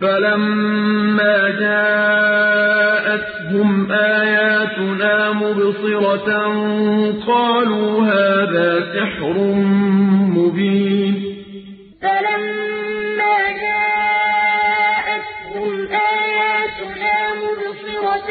فَلَمَّا جَاءَتْهُمْ آيَاتُنَا مُبْصِرَةً قَالُوا هَٰذَا سِحْرٌ مُّبِينٌ فَلَمَّا جَاءَتْهُمْ آيَاتُنَا مُبْصِرَةً